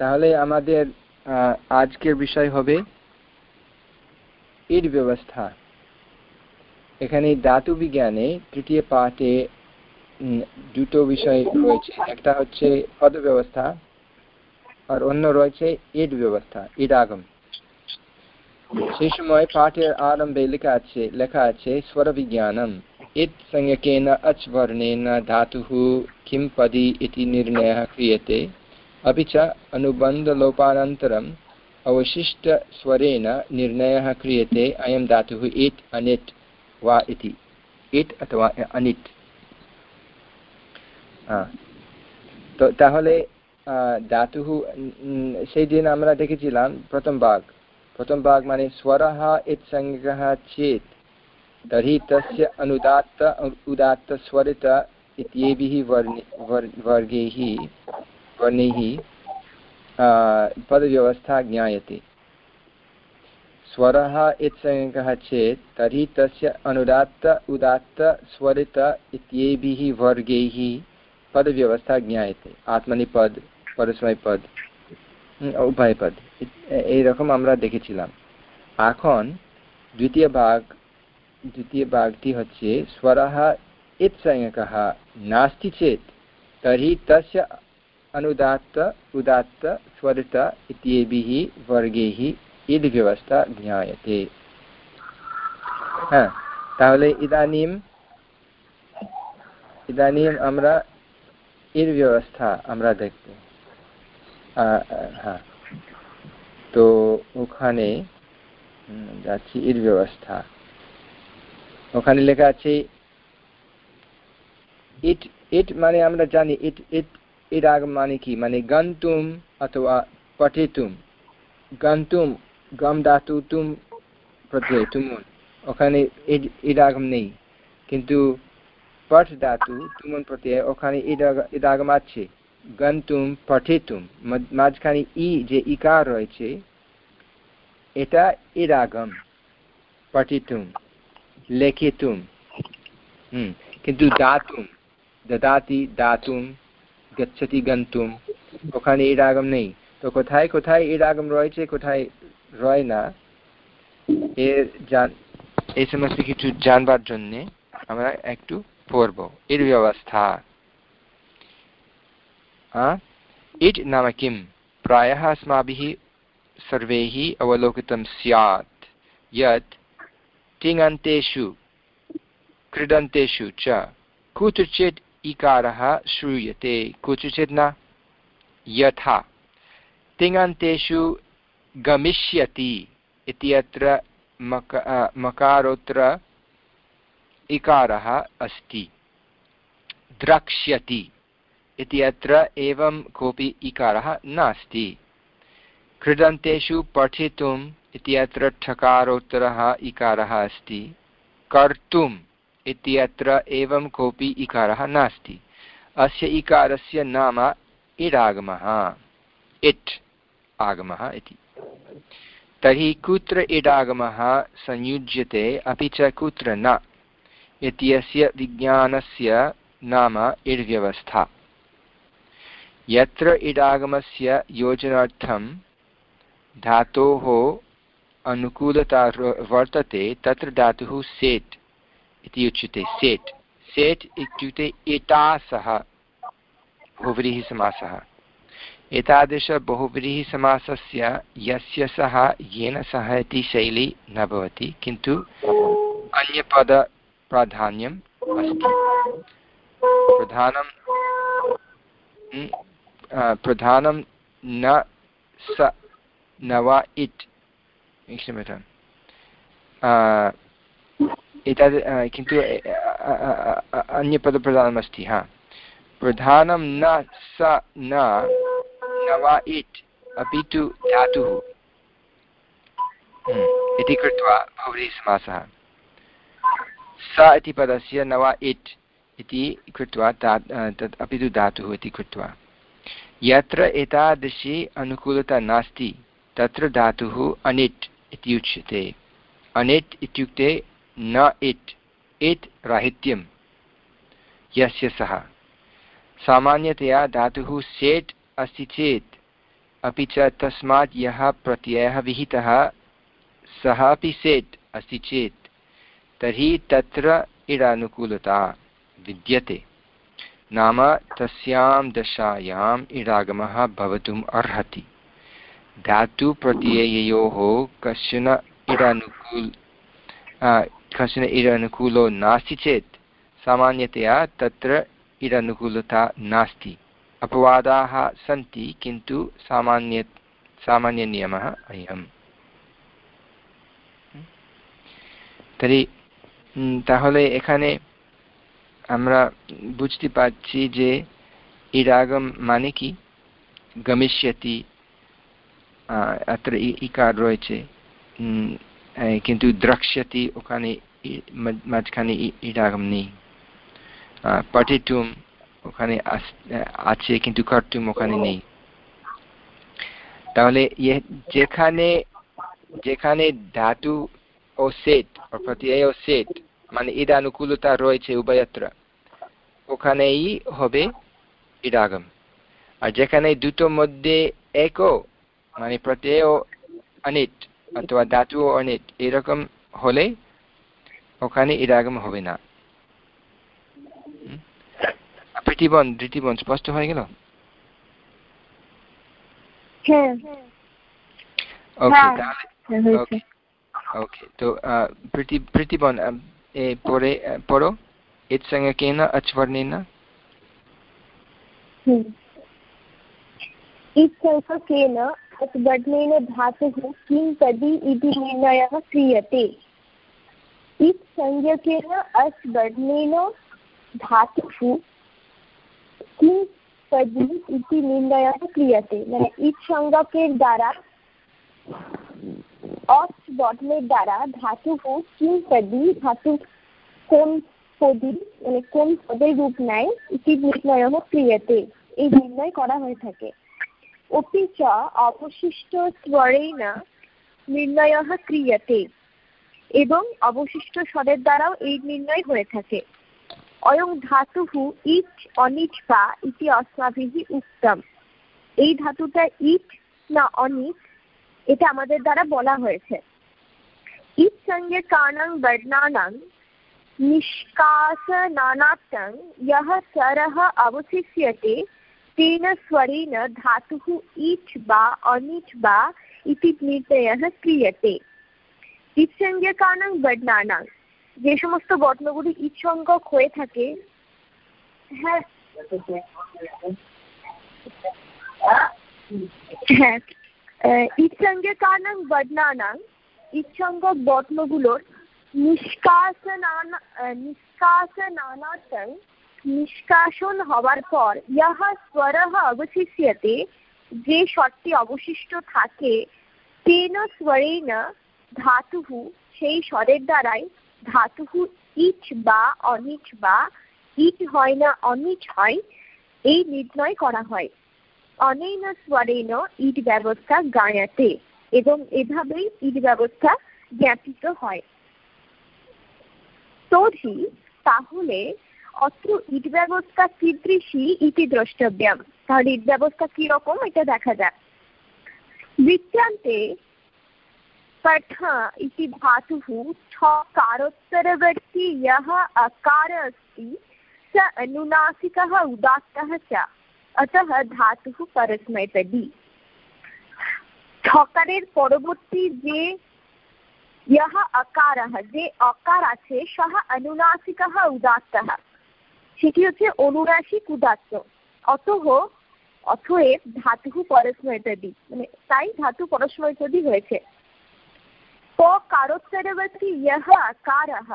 তাহলে আমাদের আজকের বিষয় হবে ইট ব্যবস্থা। এখানে ধাতু বিজ্ঞানে তৃতীয় পাঠে দুটো বিষয় রয়েছে। একটা হচ্ছে পদ ব্যবস্থা আর অন্য রয়েছে ইট ব্যবস্থা ইট আগম। সেই সময় পাঠের আরম্ভে লেখা আছে লেখা আছে, স্বরবিজ্ঞানম ইত সংজ্ঞকেন আচবর্ণেন ধাতু কিম পদি ইতি নির্ণয় ক্রিয়তে। अपि च अनुबन्धलोपानन्तरम् अवशिष्टस्वरेण निर्णयः क्रियते अयं धातुः इट् अनिट् वा इति ইট অথবা অনিট তো তাহলে ধাতুহু সেই দিন আমরা দেখেছিলাম প্রথম ভাগ প্রথম ভাগ মানে স্বরः ইৎসঙ্গः চেত तर्हि तस्य अनुदात्त उदात्तस्वरित इत्येभिः वर्णि वर्गैः वर्णैः पदव्यवस्था ज्ञायते स्वरः इत्संज्ञकः चेत् तर्हि तस्य अनुदात्त उदात्त स्वरित इत्येभिः वर्गैः पदव्यवस्था ज्ञायते আত্মনিপদ পরস্ময় পদ উভয় পদ এইরকম আমরা দেখেছিলাম এখন দ্বিতীয় ভাগ দ্বিতীয় ভাগটি হচ্ছে स्वरः इत्संज्ञकः नास्ति चेत् तर्हि तस्य अनुदात्त उदात्त स्वरित इत्येभिः वर्गैः ইদ ব্যবস্থা জ্ঞায়তে হ্যাঁ তাহলে ইদানিম ইদানিম আমরা ইর ব্যবস্থা আমরা দেখব হ্যাঁ তো ওখানে যাচ্ছি ইর ব্যবস্থা ওখানে লেখা আছে ইট ইট মানে আমরা জানি ইট ইট ইট আগ মানে কি মানে গন্তুম অথবা পঠিতুম গন্তুম গম ধাতু তুম প্রত্যয় ওখানে ইডাগম নেই কিন্তু পঠ ধাতু তুমন প্রত্যয় ওখানে ইডাগম আছে গন্তুম পঠিতুম মাঝখানে ই যে ইকার রয়েছে এটা ইরাগম পঠিতুম লেখিতুম কিন্তু দাতুম দদাতি দাতুম গচ্ছতি গন্তুম ওখানে ইরাগম নেই তো কোথায় কোথায় ইরাগম রয়েছে কোথায় রয় না এর এই সমস্ত কিছু জানবার জন্য আমরা একটু পড়ব এর ব্যবস্থা ইট নাম কিম प्रायः अस्माभिः सर्वैः अवलोकितं स्यात् यत् तिङन्तेषु क्रीडन्तेषु च कुत्रचित् इकारः श्रूयते। कुत्रचित् न? यथा। तिङन्तेषु गमिष्यति इत्यत्र मक मकारोत्र इकारः अस्ति। द्रक्ष्यति इत्यत्र एवं कोऽपि इकारः नास्ति। क्रीडन्तेषु पठितुम् इत्यत्र ठकारोत्तरः इकारः अस्ति। कर्तुम् इत्यत्र एवं कोऽपि इकारः नास्ति। अस्य इकारस्य नाम इडागमः। इट् आगमः इति। तर्हि कुत्र इडागमः संयुज्यते, अपि च कुत्र न इत्यस्य विज्ञानस्य नाम इड्व्यवस्था। यत्र इडागमस्य योजनार्थं धातोः अनुकूलता वर्तते, तत्र धातुः सेट्। इति उच्यते। सेट् सेट् इत्युक्ते एतासः, बहुव्रीहिसमासः। एतादृशबहुव्रीहिसमासस्य यस्य सः, येन सः इति शैली न भवति, किन्तु अन्यपदप्राधान्यम् अस्ति। प्रधानं प्रधानं न स, न वा इट् क्षम्यताम्। एतद् किन्तु अन्यपदप्रधानमस्ति, हा। प्रधानं न, स, न न वा इट्, अपि तु धातुः। इति कृत्वा भवति समासः। स इति पदस्य न वा इट् इति कृत्वा तत् अपि तु धातुः इति कृत्वा। यत्र एतादृशी अनुकूलता नास्ति, तत्र धातुः अनिट् इति उच्यते अनिट् इत्युक्ते न इट् इट् राहित्यं यस्य सः। सामान्यतया धातुः सेट् अस्ति चेत्, अपि च तस्मात् यः प्रत्ययः विहितः, सः अपि सेट् अस्ति चेत्, तर्हि तत्र इडानुकूलता विद्यते। नाम तस्यां दशायाम् इडागमः भवितुम् अर्हति। धातुप्रत्यययोः कश्चन इडानुकूल कश्चन इडानुकूलो नास्ति चेत् सामान्यतया तत्र इडानुकूलता नास्ति अपवादाः सन्ति किन्तु सामान्य सामान्यनियमः अयम् তরি তাহলে এখানে আমরা বুঝতে পারছি যে ইরাগম মানে কি গমিষ্যতি अत्र ইকার রয়েছে কিন্তু দ্রক্ষ্যতি ওখানে মাঝখানে ইরাগম নেই পঠিতুম ওখানে আছে কিন্তু কর্তুম ওখানে নেই তাহলে যেখানে যেখানে ধাতু ও সেট প্রত্যয় ও সেট মানে ইদানুকূলতা রয়েছে উভয়ত্র ওখানেই হবে ইরাগম আর যেখানে দুটোর মধ্যে একও মানে প্রত্যয় অনিট অথবা ধাতু অনেক এরকম হলে ওখানে ইরাগম হবে না। প্রীতিবন ধৃতিবন স্পষ্ট হয়ে গেল? ওকে ওকে তো পরে কেন না अच्वर्णेन धातुः किं तदि इति निर्णयः क्रियते इत्संज्ञकेन अच्वर्णेन धातुः কিং তদ্দি ইতি নির্ণয়ः ক্রিয়াতে মানে ইট সংজ্ঞকের দ্বারা অস বর্ণের দ্বারা ধাতু কিং তদ্দি ধাতু কোন পদি মানে কোন পদের রূপ নেয় ইতি নির্ণয়ः ক্রিয়াতে এই নির্ণয় করা হয়ে থাকে অপি চ অবশিষ্ট স্বরেণ নির্ণয়ः ক্রিয়াতে এবং অবশিষ্ট স্বরের দ্বারাও এই নির্ণয় হয়ে থাকে অয়ং ধাতুः ইট অনিট বা ইতি অস্মাভিः উত্তম এই ধাতুটা ইট না অনিট এটা আমাদের দ্বারা বলা হয়েছে ইট সঙ্গে কারণং বর্ণানাং निष्कासनानात्तं यः स्वरः अवशिष्यते तेन स्वरेण धातुः इच् वा अनिच् वा इति निर्णयः क्रियते ইৎসংজ্ঞকানাং বর্ণানাং যে সমস্ত বর্ণগুলি ইৎসংজ্ঞক হয়ে থাকে হ্যাঁ হ্যাঁ ইৎসংজ্ঞকানাং বর্ণানাং ইৎসংজ্ঞক বর্ণগুলোর নিষ্কাশনানা নিষ্কাশনানার্থং নিষ্কাশন হওয়ার পর ইহ স্বরः অবশিষ্যতে যে স্বরটি অবশিষ্ট থাকে, তেন স্বরেণ ধাতুः সেই স্বরের দ্বারাই ধাতুः ইচ বা অনিচ বা ইট হয় না অনিচ হয়, এই নির্ণয় করা হয়। অনেন স্বরেণ ইট ব্যবস্থা গায়াতে এবং এভাবেই ইট ব্যবস্থা জ্ঞাপিত হয়। তর্হি তাহলে অত্র ইট ব্যবস্থা কীদৃশী ইতি দ্রষ্টব্যাম তাহলে ইট ব্যবস্থা কিরকম এটা দেখা যাক বৃত্তান্তে पठ इति धातुः छकारोत्तरवर्ती यः अकार अस्ति स अनुनासिकः उदात्तः च अतः धातुः परस्मैपदी ছকারের পরবর্তী যে ইহ আকারः যে অকার আছে সহ অনুনাসিকः উদাত্তः সেটি হচ্ছে অনুনাসিক উদাত্ত অতহ অথয়েব ধাতু পরস্মৈতদি মানে তাই ধাতু পরস্মৈতদি হয়েছে। পকারোত্তরবর্তী ইহ আকারः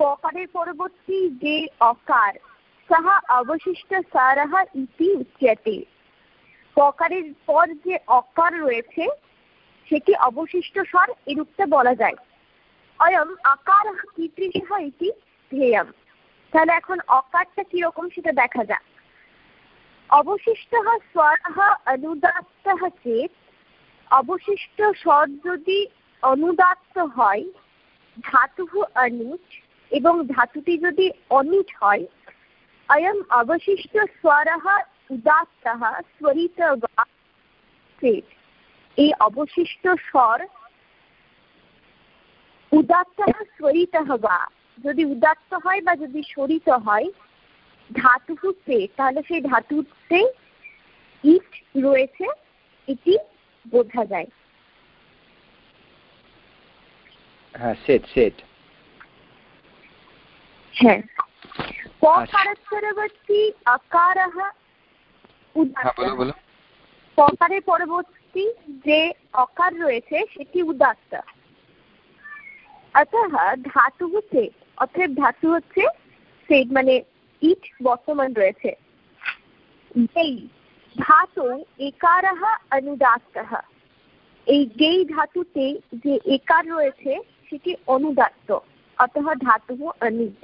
পকারের পরবর্তী যে অকার সহ অবশিষ্ট সারহ ইতি উচ্যতে পকারের পর যে অকার রয়েছে, সেটি অবশিষ্ট স্বর এরূপতে বলা যায়। অয়ম আকার কীদৃশ ইতি ধ্যেয়ম তাহলে এখন অকারটা কীরকম সেটা দেখা যাক। অবশিষ্ট স্বর অনুদাত্ত চেত। অবশিষ্ট স্বর যদি অনুদাত্ত হয়, ধাতু অনুচ এবং ধাতুটি যদি অনিট হয়, অয়ম অবশিষ্ট স্বর উদাত্ত স্বরিত এই অবশিষ্ট স্বর উদাত্ত স্বরিত বা যদি উদাত্ত হয় বা যদি স্বরিত হয় ধাতু তে তাহলে সেই ধাতুতে ইট রয়েছে এটি বোঝা যায়। হ্যাঁ সেট সেট। হ্যাঁ। পরবর্তী আকারः পকারের পরবর্তী যে অকার রয়েছে সেটি উদাত্ত। অতঃ ধাতু হচ্ছে অতএব ধাতু হচ্ছে সেট মানে ইট বর্তমান রয়েছে। গেই, ধাতু একারः অনুদাত্তः এই গেই ধাতুতে যে একার রয়েছে, সেটি অনুদাত্ত। অতঃ ধাতু অনিট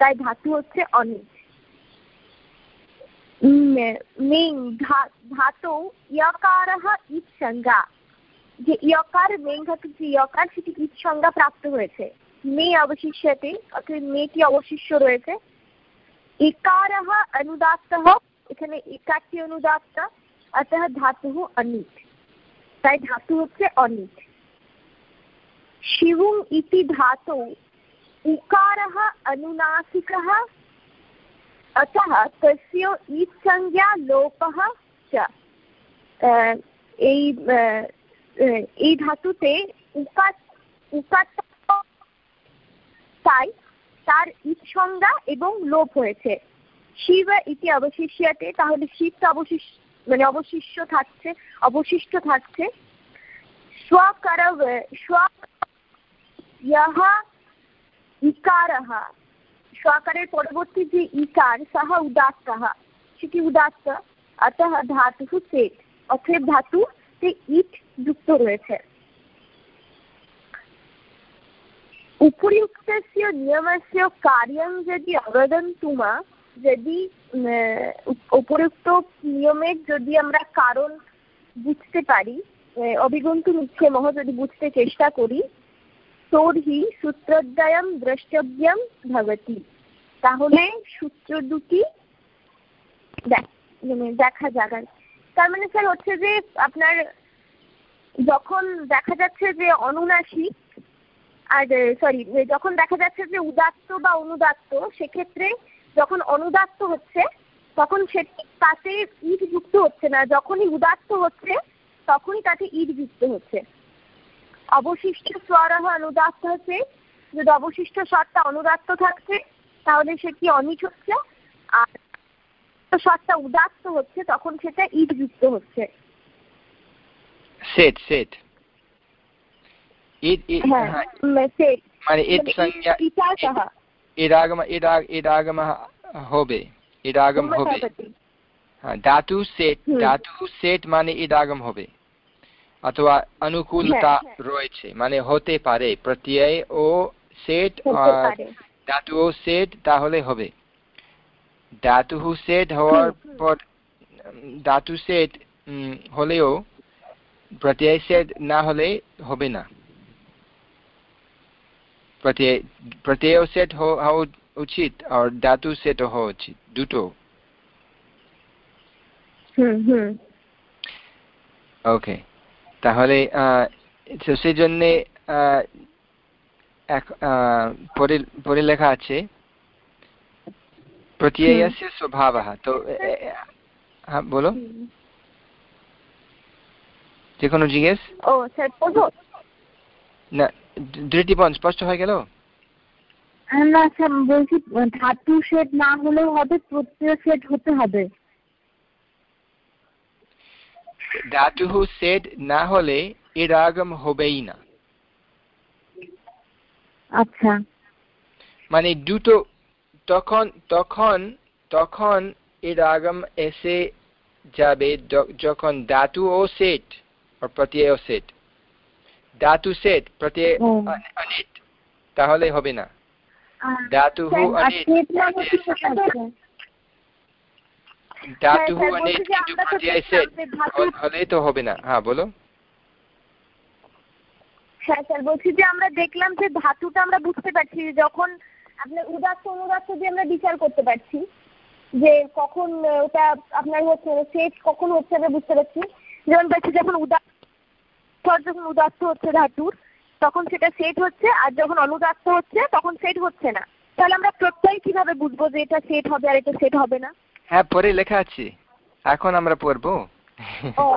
তাই ধাতু হচ্ছে অনিট মেং ধাতু ইয়কারः ইট সংজ্ঞা যে ইয়কার মেং ধাতু যে ইয়কার, সেটি ইট সংজ্ঞা প্রাপ্ত হয়েছে। মে অবশিষ্যতে অর্থাৎ মেটি অবশিষ্ট রয়েছে একারः অনুদাত্তः এখানে একারটি অনুদাত্ত অতः ধাতু অনিট তাই ধাতু হচ্ছে অনিট শিবুং ইতি ধাতু উকারः अनुनासिकः अतः तस्य ईत्संज्ञा লোপः চ এই এই ধাতুতে উকার উকার তাই তার সংজ্ঞা এবং লোপ হয়েছে। শিব ইতি অবশিষ্যতে, তাহলে শিবটা অবশিষ্ট মানে অবশিষ্ট থাকছে অবশিষ্ট থাকছে। স্বকর স্ব স্বকারের পরবর্তী যে ইকার, সহ উদাত্ত সেটি উদাত্ত, অতः ধাতু সেট। অতএব ধাতু ইট যুক্ত রয়েছে। উপরিউক্তস্য নিয়মস্য কার্যং যদি अवदन्तु তুমা যদি উপরিউক্ত নিয়মের যদি আমরা কারণ বুঝতে পারি অভিগন্তু মুখ্যে মহ যদি বুঝতে চেষ্টা করি তোরহি সূত্রদ্বয়ম দ্রষ্টব্যম ভবতি তাহলে সূত্র দুটি দেখা যাবে তার মানে স্যার হচ্ছে যে আপনার যখন দেখা যাচ্ছে যে অনুনাসিক আর সরি যখন দেখা যাচ্ছে যে উদাত্ত বা অনুদাত্ত, সেক্ষেত্রে যখন অনুদাত্ত হচ্ছে, তখন সে তাতে ইট যুক্ত হচ্ছে না। যখনই উদাত্ত হচ্ছে, তখনই তাতে ইট যুক্ত হচ্ছে। অবশিষ্ট স্বর অনুদাত্ত হচ্ছে যদি অবশিষ্ট স্বরটা অনুদাত্ত থাকছে, তাহলে সেটি অনিট হচ্ছে? আর স্বরটা উদাত্ত হচ্ছে, তখন সেটা ইট যুক্ত হচ্ছে। সেট সেট হ্যাঁ, হ্যাঁ। মানে এর সংজ্ঞা এরাগম এরাগ এরাগমः হবে এরাগম হবে হ্যাঁ ধাতু সেট ধাতু সেট মানে এরাগম হবে অথবা অনুকূলতা হ্যাঁ, রয়েছে মানে হতে পারে প্রত্যয় ও সেট ধাতু ও সেট তাহলে হবে ধাতু সেট হওয়ার পর ধাতু সেট হলেও প্রত্যয় সেট না হলে হবে না প্রত্যয় প্রত্যয় সেট হওয়া উচিত আর ধাতু সেট হওয়া উচিত দুটো। ওকে তাহলে সেই জন্যে পরে লেখা আছে প্রত্যয় স্বভাব। তো হ্যাঁ বলো। যে কোনো জিজ্ঞেস। ও স্যার না স্পষ্ট হয়ে গেল? না স্যার বলছি ধাতু সেট না হলেও হবে প্রত্যয় সেট হতে হবে। ধাতু সেট না হলে এর আগম হবেই না। আচ্ছা। মানে দুটো তখন তখন তখন এর আগম এসে যাবে যখন ধাতু ও সেট প্রত্যয় ও সেট ধাতু সেট প্রত্যয় অনিট তাহলে হবে না। ধাতু অনিট ধাতু অনিট কিন্তু প্রত্যয় সেট হলে তো হবে না। হ্যাঁ বলো। হ্যাঁ স্যার বলছি যে আমরা দেখলাম যে ধাতুটা আমরা বুঝতে পারছি যখন আপনার উদাত্ত অনুদাত্ত দিয়ে আমরা বিচার করতে পারছি যে কখন ওটা আপনার হচ্ছে সেট কখন হচ্ছে আমরা বুঝতে পারছি। যেমন বলছে যখন উদাত্ত স্তর যখন উদাত্ত হচ্ছে ধাতুর তখন সেটা সেট হচ্ছে আর যখন অনুদাত্ত হচ্ছে তখন সেট হচ্ছে না। তাহলে আমরা প্রত্যয় কীভাবে বুঝব যে এটা সেট হবে আর এটা সেট হবে না? হ্যাঁ পরে লেখা আছে। এখন আমরা পড়ব?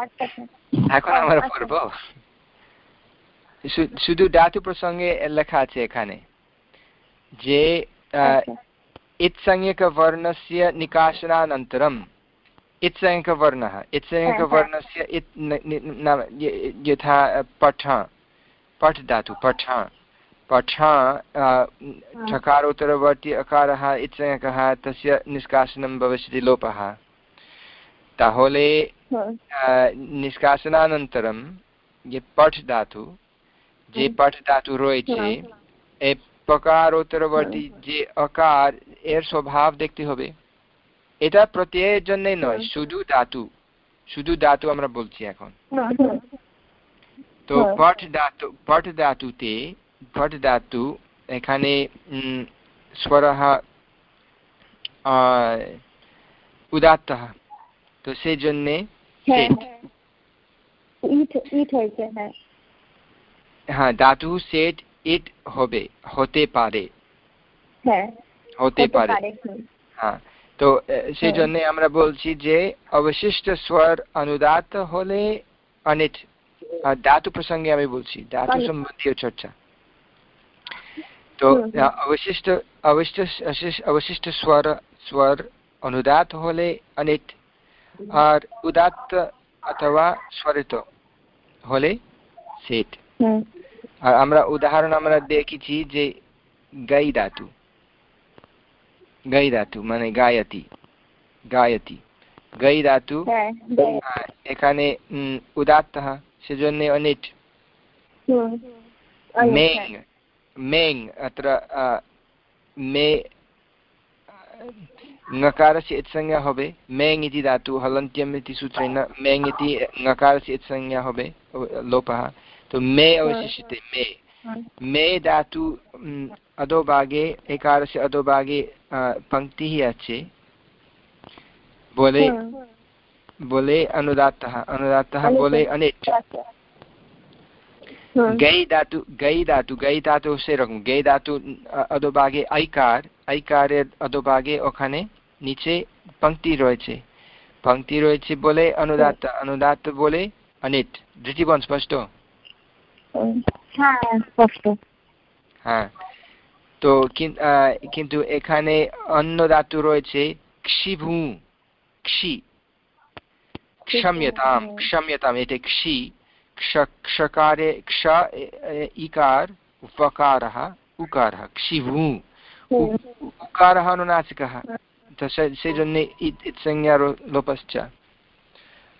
আচ্ছা, আচ্ছা। এখন আমরা আচ্ছা। পড়ব? শুধু ধাতু প্রসঙ্গে লেখা আছে এখানে। যে ইৎসংজ্ঞকবর্ণস্য নিকাশনানন্তরম। इत्संज्ञकवर्णः इत्संज्ञकवर्णस्य इत् नाम यथा पठ पठ धातु पठ पठ ठकारोत्तरवर्ति अकारः इत्संज्ञकः तस्य निष्कासनं भविष्यति लोपः তাহলে নিষ্কাশনানন্তরম যে পঠ ধাতু যে পঠ ধাতু রয়েছে প্রকারোত্তরবর্তী যে অকার এর স্বভাব দেখতে হবে এটা প্রত্যয়ের জন্যই নয় শুধু ধাতু। শুধু ধাতু আমরা বলছি এখন। তো পট ধাতু পট ধাতুতে পট ধাতু এখানে উদাত্ত। তো সেই জন্যে হ্যাঁ, হ্যাঁ।, হ্যাঁ। ধাতু সেট ইট হবে হতে পারে। হ্যাঁ, হতে পারে। হ্যাঁ। তো সেই হ্যাঁ। জন্য আমরা বলছি যে অবশিষ্ট স্বর অনুদাত হলে অনিট ধাতু প্রসঙ্গে আমি বলছি ধাতু সম্বন্ধীয় চর্চা। তো অবশিষ্ট অবশিষ্ট অবশিষ্ট স্বর স্বর অনুদাত হলে অনিট আর উদাত্ত অথবা স্বরিত হলে সেট। আর আমরা উদাহরণ আমরা দেখেছি যে গাই ধাতু। গাই ধাতু মানে গায়তি গায়তি গাই ধাতু হ্যাঁ, এখানে উদাত্ত সেজন্য অনিট মেং মেং अत्र मे ङकारस्य इत्संज्ञा হবে মেং इति धातु हलन्त्यम् इति सूत्रेण मेङ् इति ङकारस्य इत्संज्ञा হবে लोपः तो मे अवशिष्यते मे मे धातु अधोभागे एकारस्य अधोभागे पङ्क्तिः আছে বলে বলে অনুদাত্তः অনুদাত্তः বলে অনিট গৈ ধাতু গৈ ধাতু গৈ ধাতু সেরকম গৈ ধাতু অধোভাগে ঐকার ঐকারের অধোভাগে ওখানে নিচে পঙ্ক্তি রয়েছে পঙ্ক্তি রয়েছে বলে অনুদাত্ত অনুদাত্ত বলে অনিট দৃষ্টিবন স্পষ্ট হ্যাঁ, হ্যাঁ তো কিন্তু এখানে অন্য ধাতু রয়েছে ক্ষিভু ক্ষি क्षम्यतां क्षम्यताम् एते क्षि क्षकारे क्ष इकार उपकारः उकारः क्षिभु उकारः अनुनासिकः সেজন্য ইৎসংজ্ঞা লোপশ্চ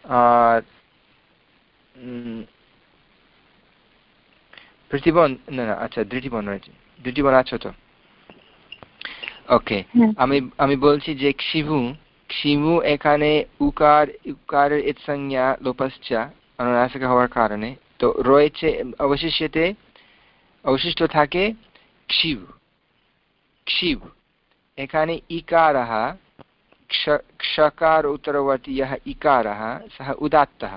আর প্রতিবন না না আচ্ছা দৃঢ়িবন রয়েছে দৃঢ়িবন আছো তো ওকে আমি আমি বলছি যে ক্ষিভু ক্ষিমু এখানে উকার উকারের ইত সংজ্ঞা লোপশ্চ অনুনাসিক হওয়ার কারণে তো রয়েছে অবশিষ্টতে অবশিষ্ট থাকে ক্ষিব ক্ষিব এখানে ইকারः क्षकार उत्तरवर्ती यः इकारः सः उदात्तः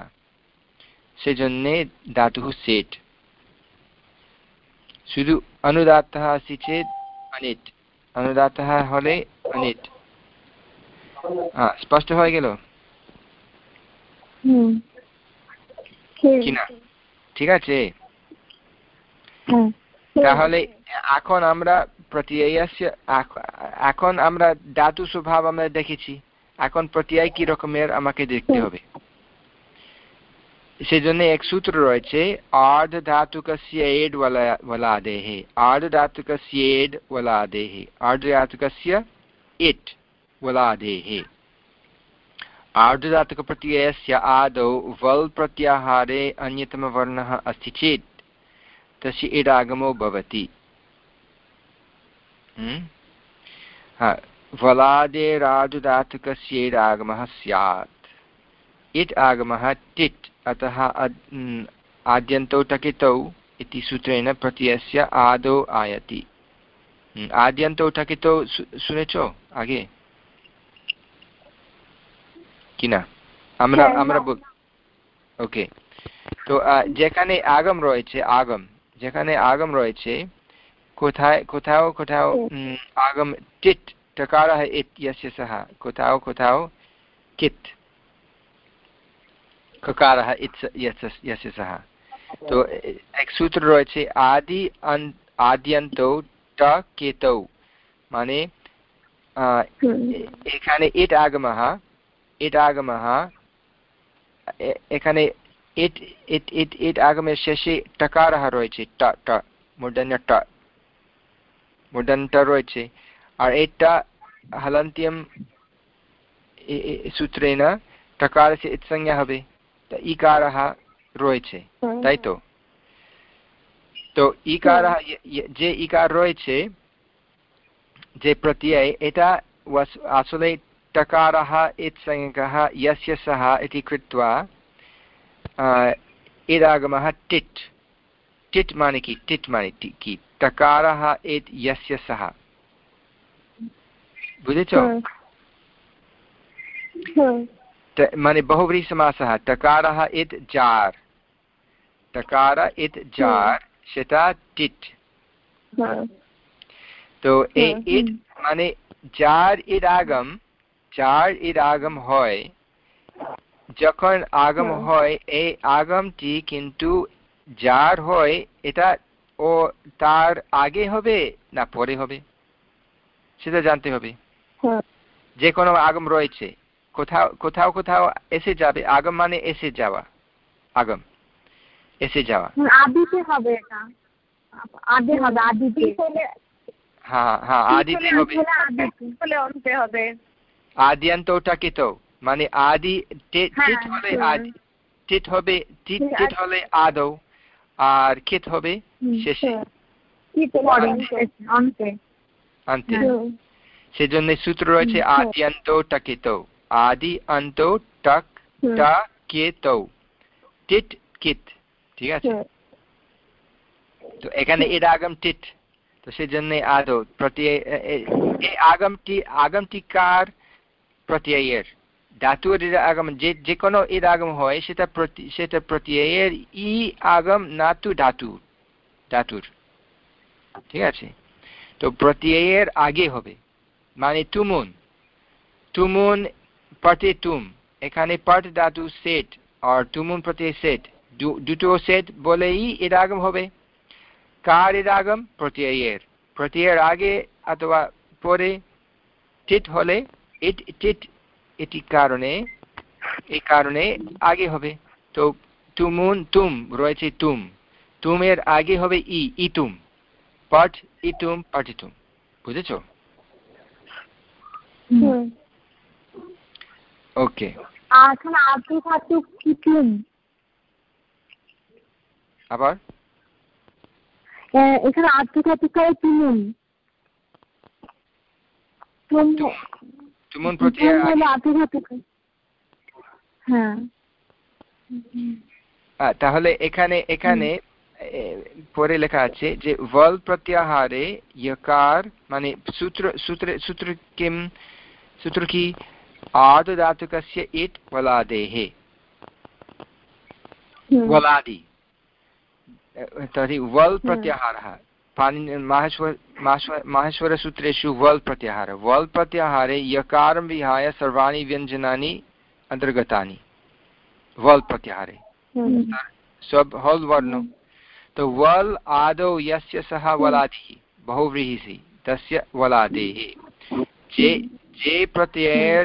সেজন্যে ধাতুः সেট শুধু অনুদাত্তः अस्ति चेत् अनिट् অনুদাত্তः হলে অনিট স্পষ্ট হয়ে গেল কিনা ঠিক আছে তাহলে এখন আমরা প্রত্যয়স্য এখন আমরা ধাতু স্বভাব আমরা দেখেছি এখন প্রত্যয় কি রকমের আমাকে দেখতে হবে সেজন্য এক সূত্র রয়েছে आर्ध धातुकस्य एड् वलादेः आर्ध धातुकस्य एड् वलादेः आर्ध धातुकस्य इट् वलादेः आर्धधातुकप्रत्ययस्य आदौ वल् प्रत्याहारे अन्यतमवर्णः अस्ति चेत् तस्य इडागमो भवति वलादेरादुधातुकस्य इडागमः स्यात् इट् आगमः टिट् अतः आद्यन्तौ टकितौ इति सूत्रेण प्रत्ययस्य आदौ आयति आद्यन्तौ टकितौ শুনেছো আগে কিনা আমরা আমরা ওকে তো যেখানে আগম রয়েছে আগম যেখানে আগম রয়েছে কোথায় কোথাও কোথাও আগম টিট टकारः इत्यस्य सः কোথাও কোথাও ककारः तो एक सूत्र रहेछे आदि आद्यन्तौ ट मान माने हम्म। एखाने एट आगमः एट आगमः शेषे टकार रहेछे ट ट और एट ट हलन्त्यम सूत्रेण टकारस्य ইকারः রয়েছে তাই তো তো ইকারः যে ইকার রয়েছে যে প্রত্যয় এটা আসলে टकारः इत्संज्ञकः यस्य सः इति कृत्वा इदागमः टिट् टिट् माने कि टिट् माने कि टकारः इत् यस्य सः বুঝেছ মানে সমাসः টকারः ইত জার টকার ইত জার সেটা টিট তো এই ইট মানে যার ইট আগম যার ইট আগম হয় যখন আগম হয় এই আগমটি কিন্তু যার হয় এটা ও তার আগে হবে না পরে হবে সেটা জানতে হবে। যে কোনো আগম রয়েছে। কোথাও কোথাও কোথাও এসে যাবে। আগম মানে এসে যাওয়া। আগম। এসে যাওয়া। আদিতে হবে এটা। আদি হবে আদিতে। হ্যাঁ হ্যাঁ আদিতে হবে। হবে। তো মানে আদি টিট হলে আদি। টিট হবে টিট টিট হলে আদৌ। আর কিত হবে শেষে। আন্তে। সেজন্য সূত্র রয়েছে আদি অন্ত টাকিত আদি অন্ত টাক টা কেত টিট কিত ঠিক আছে তো এখানে এর আগম টিট তো সেজন্য আদৌ প্রত্যয় আগমটি আগমটি কার প্রত্যয়ের ধাতুর আগম যে যে কোনো এর আগম হয় সেটা সেটা প্রত্যয়ের ই আগম নাতু ধাতু ধাতুর ঠিক আছে তো প্রত্যয়ের আগে হবে মানে তুমুন তুমুন পটে তুম। এখানে পট ধাতু সেট আর তুমুন প্রত্যয় সেট। দুটো সেট বলেই এর আগম হবে। কার এর আগম প্রত্যয়ের। প্রত্যয়ের আগে অথবা পরে টিট হলে ইট টিট, এটি কারণে এই কারণে আগে হবে। তো তুমুন তুম, রয়েছে তুম। তুমের আগে হবে ই, ইতুম। পট, ইতুম পটিতুম বুঝেছ? আবার? এখানে তুমুন তুমুন হ্যাঁ। তাহলে এখানে এখানে পরে লেখা আছে যে ভল প্রত্যাহারে ইকার মানে সূত্র সূত্রে সূত্র কিম সূত্র কি? आदुधातुकस्य इत् वलादेः। हम्म। वलादि। तर्हि वल् हम्म। प्रत्याहारः। पाणि माहेश्वर माहेश्वरसूत्रेषु वल् प्रत्याहारः। वल् प्रत्याहारे यकारं विहाय सर्वाणि व्यञ्जनानि अन्तर्गतानि। वल् प्रत्याहारे। हम्म। स्वब् हल् वर्णौ। तो वल् आदौ यस्य सः वलादिः बहुव्रीहिः। तस्य वलादेः। जे जे प्रत्यय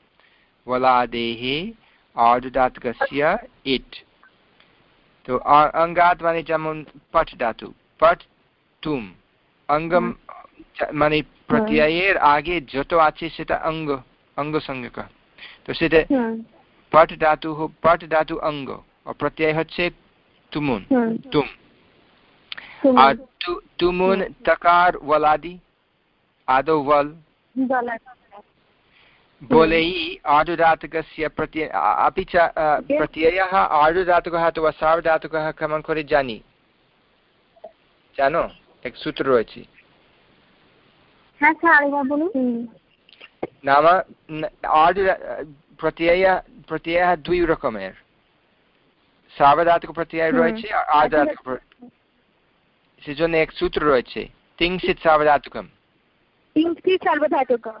वलादेः आदुदातकस्य इट् তো অঙ্গাত মানে যেমন পট ধাতু পট তুম অঙ্গম মানে প্রত্যয়ের আগে যত আছে সেটা অঙ্গ অঙ্গ সংজ্ঞক তো সেটা পট ধাতু পট ধাতু অঙ্গ প্রত্যয় হচ্ছে তুমুন তুম আর তুমুন তকার ওয়ালাদি आदौ वल् बोलैः आर्धधातुकस्य प्रत्यय अपि च प्रत्ययः आर्धधातुकः अथवा सार्वधातुकः কেমন করে জানি জানো এক সূত্র রয়েছে নাম প্রত্যয় প্রত্যয় দুই রকমের সার্বধাতুক প্রত্যয় রয়েছে আর আর্ধধাতুক সেজন্য এক সূত্র রয়েছে তিংশিত সার্বধাতুকম তিংশিত সার্বধাতুকম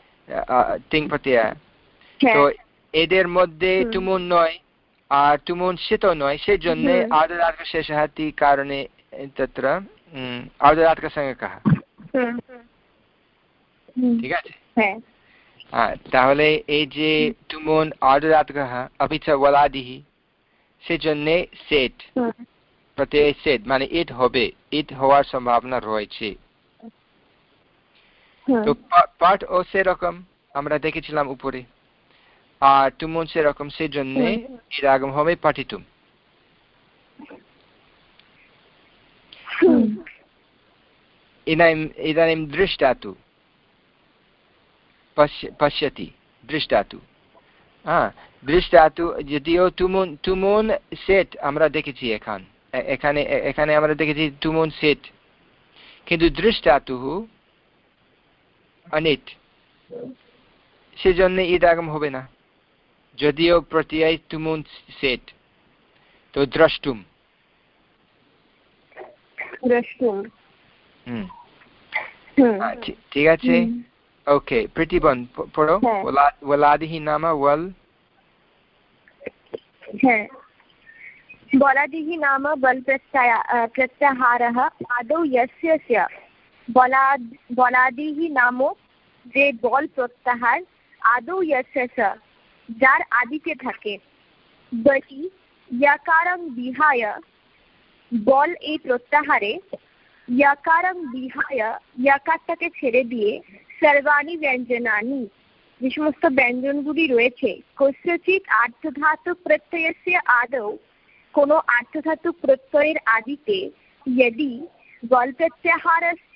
টিং তো এদের মধ্যে তুমুন নয় আর তুমুন শীত নয় সেই জন্য আর্দ্রার্ক শেষহাতি কারণে তত্র আর্দ্রার্ক সংজ্ঞকः ঠিক আছে? তাহলে এই যে তুমুন আর্দ্রার্কः অপি চ ওলাদিহ সেজন্য সেট। প্রত্যয় সেট মানে ইট হবে ইট হওয়ার সম্ভাবনা রয়েছে। তো পাঠ ও সেরকম আমরা দেখেছিলাম উপরে আর তুমুন সেরকম সেজন্য এর আগম হবে পাঠিতুম इदानीम् इदानीं दृष्टातु पश्य पश्यति दृष्टातु হ্যাঁ দৃষ্টাতু যদিও তুমুন তুমুন সেট আমরা দেখেছি এখান এখানে এখানে আমরা দেখেছি তুমুন সেট কিন্তু দৃষ্টাতু অনিট সেজন্য ঈদ আগম হবে না যদিও প্রত্যয় তুমুন সেট তো দ্রষ্টুম ঠিক আছে ওকে প্রীতিবন পড়ো ওলাদিহি নামা ওয়াল হ্যাঁ বলাদিः नाम बल् प्रत्याय प्रत्याहारः आदौ यस्य বলাদ বলাদিः নাম যে বল প্রত্যাহার আদৌ यस्य যার আদিতে থাকে বলি ইয়াকারং বিহায় বল এই প্রত্যাহারে ইয়াকারং বিহায় ইয়াকারটাকে ছেড়ে দিয়ে সর্বাণী ব্যঞ্জনানি যে সমস্ত ব্যঞ্জনগুলি রয়েছে কস্যচিৎ আর্ধধাতু প্রত্যয়স্য আদৌ কোনো আর্ধধাতু প্রত্যয়ের আদিতে यदि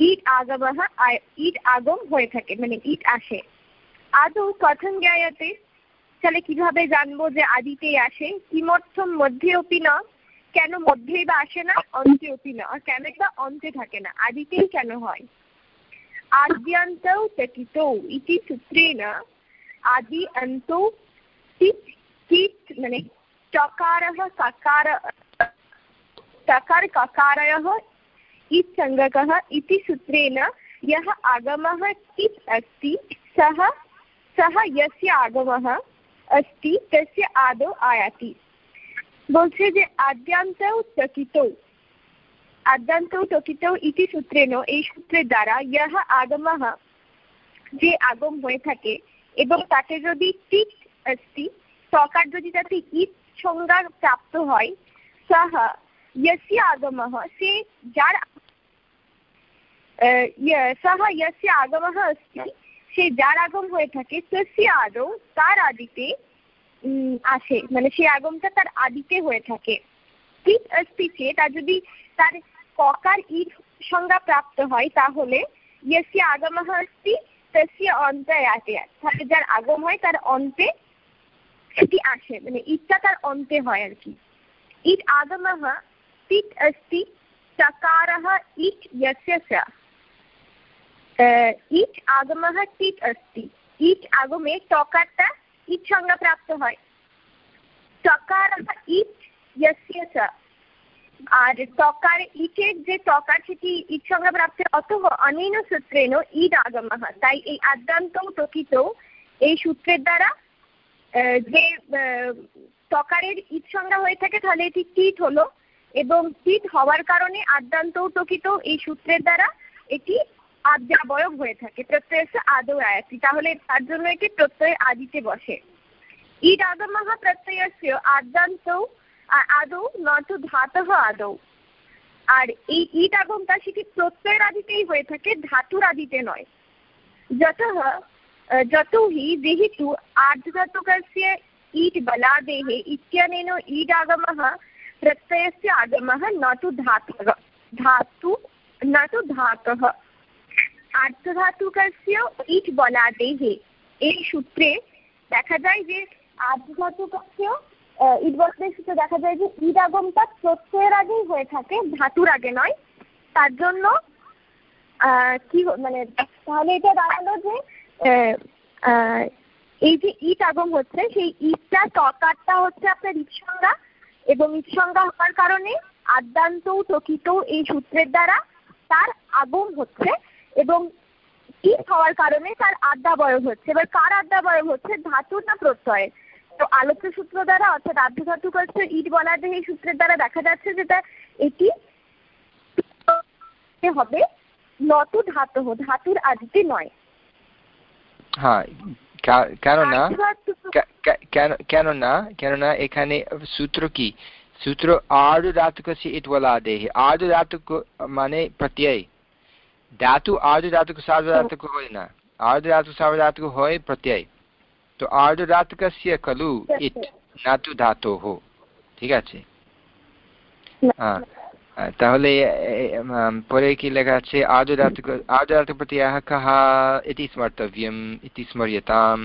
ইট আগাবাহা ইট আগম হয়ে থাকে মানে ইট আসে। আদৌ কথন জ্ঞায়তে, তাহলে কীভাবে জানব যে আদিতেই আসে? কিমর্থম মধ্যে অপি না, কেন মধ্যেই বা আসে না অন্তে অপি না, আর কেন বা অন্তে থাকে না, আদিতেই কেন হয়? আদ্যান্তৌ চকিত ইতি সূত্রে না আদি অন্ত মানে চকার কাকার, চকার কাকারয় ककारयः इत्सङ्गकः इति सूत्रेण यः आगमः कित् अस्ति सः सः यस्य आगमः अस्ति तस्य आदौ आयाति বলছে যে আদ্যান্তৌ চকিতৌ আদ্যান্তৌ চকিতৌ ইতি সূত্রেণ এই সূত্রের দ্বারা ইহ আগমः যে আগম হয়ে থাকে এবং তাকে যদি টিট अस्ति টকার যদি তাতে ইট সংজ্ঞা প্রাপ্ত হয় সহ यस्य आगमः से যার সহ यस्य আগমः अस्ति সে যার আগম হয়ে থাকে তস্য আদৌ তার আদিতে আসে মানে সেই আগমটা তার আদিতে হয়ে থাকে ঠিক अस्ति চেত আর যদি তার ককার ইট সংজ্ঞা প্রাপ্ত হয় তাহলে यस्य আগমः अस्ति তস্য অন্তে আতে তাহলে যার আগম হয় তার অন্তে সেটি আসে মানে ইটটা তার অন্তে হয় আর কি ইট আগমः टिट् अस्ति चकारः इट् यस्य स ইট আগমः টিট अस्ति ইট আগমে টকারটা ইট সংজ্ঞা প্রাপ্ত হয় টকারः ইট यस्य स আর টকার ইটের যে টকার সেটি ইট সংজ্ঞা প্রাপ্তের অতঃ অনেন সূত্রেণ ইড আগমः তাই এই আদ্যান্ত প্রকৃত এই সূত্রের দ্বারা যে টকারের ইট সংজ্ঞা হয়ে থাকে তাহলে এটি টিট হলো এবং স্থিত হওয়ার কারণে আদ্যান্তৌটকিত এই সূত্রের দ্বারা এটি আদ্যাবয়ব হয়ে থাকে, প্রত্যয় আদৌ আয়াতি তাহলে তার জন্য এটি প্রত্যয় আদিতে বসে। ইদ আগমহ প্রত্যয়স্য আদ্যান্ত আদৌ নত ধাত আদৌ। আর এই ইট আগমটা সেটি প্রত্যয়ের আদিতেই হয়ে থাকে, ধাতুর আদিতে নয়। যত যতহি যেহেতু আর্ধঘাতকস্য ইট বলা দেহে ইত্যানেন ইট আগমহা प्रत्ययस्य आगमः न तु धातुः धातु न तु धातः আর্ধধাতুকস্য ইট বলাদেহ এই সূত্রে দেখা যায় যে আর্ধধাতুকস্য ইট বলাদেহ সূত্রে দেখা যায় যে ইট আগমটা প্রত্যয়ের আগেই হয়ে থাকে ধাতুর আগে নয় তার জন্য কি মানে তাহলে এটা দাঁড়ালো যে এই যে ইট আগম হচ্ছে সেই ইটটা তকারটা হচ্ছে আপনার ইট সংজ্ঞা এবং সংজ্ঞা হওয়ার কারণে আদ্যান্ত প্রকৃত এই সূত্রের দ্বারা তার আগম হচ্ছে এবং ইট হওয়ার কারণে তার আদ্যাবয়ব হচ্ছে। এবার কার আদ্যাবয়ব হচ্ছে? ধাতুর না প্রত্যয়ের? তো আলোচ্য সূত্র দ্বারা অর্থাৎ আর্ধ ধাতু করছে ইট বলার এই সূত্রের দ্বারা দেখা যাচ্ছে যেটা এটি হবে নতু ধাতু ধাতুর আদিতে নয়। হ্যাঁ। কেননা কেননা কেননা এখানে সূত্র কি? সূত্র আড়ু ধাতুকসি ইটওয়ালা দেহ আড়ু ধাতুক মানে প্রত্যয়। ধাতু আড়ু ধাতুক সার্বধাতুক হয় না। আড়ু ধাতুক সার্বধাতুক হয় প্রত্যয়। তো আড়ু ধাতুকস্য খলু ইট না তু ধাতু ঠিক আছে? হ্যাঁ তাহলে পরে কি লেখা আছে আর্ধধাতুক আর্ধধাতুক প্রত্যয়ः कः इति स्मर्तव्यम् इति स्मर्यताम्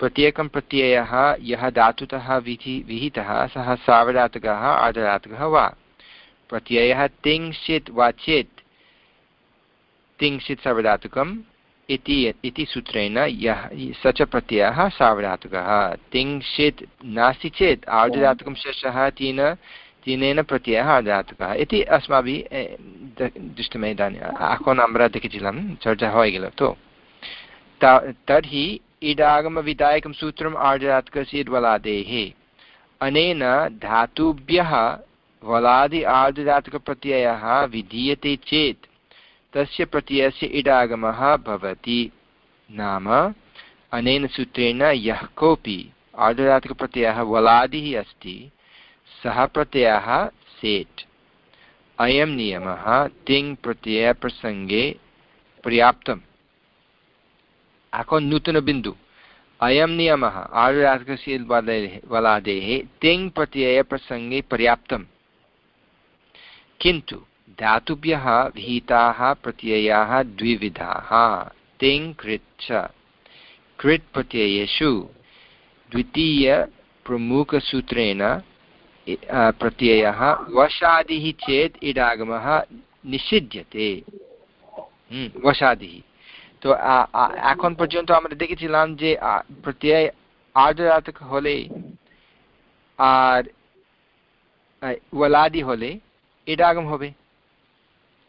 प्रत्येकं प्रत्ययः यः धातुतः विधि विहितः सः सार्वधातुकः आर्धधातुकः वा प्रत्ययः तिङ्क्षित् वा चेत् तिङ्क्षित् सार्वधातुकम् इति इति सूत्रेण यः स च प्रत्ययः सार्वधातुकः तिङ्क्षित् नास्ति चेत् आर्धधातुकं शेषः तेन दिनेन प्रत्ययः आजातः इति अस्माभिः दृष्टमे इदानीम् आकोन् अम्रा दिखिचिलं चर्चा होइ किल तु तो, तर्हि इडागमविधायकं सूत्रम् आर्जातकस्य वलादेः अनेन धातुभ्यः वलादि आर्धजातकप्रत्ययः विधीयते चेत्, तस्य प्रत्ययस्य इडागमः भवति। नाम, अनेन सूत्रेण यः कोऽपि आर्धजातकप्रत्ययः वलादिः अस्ति सः प्रत्ययः सेट् अयं नियमः तिङ् प्रत्ययप्रसङ्गे पर्याप्तम् এখন নূতন বিন্দু अयं नियमः आर्धधातुकस्य वलादेः तिङ् प्रत्ययप्रसङ्गे पर्याप्तम् किन्तु धातुभ्यः विहिताः प्रत्ययाः द्विविधाः तिङ् कृत् च कृट् प्रत्ययेषु द्वितीयप्रमुखसूत्रेण प्रत्ययः वशादिः चेत् इडागमः निषिध्यते वशादिः তো এখন পর্যন্ত আমরা দেখেছিলাম যে প্রত্যয় আর্ধধাতক হলে আর ওয়ালাদি হলে ইডাগম হবে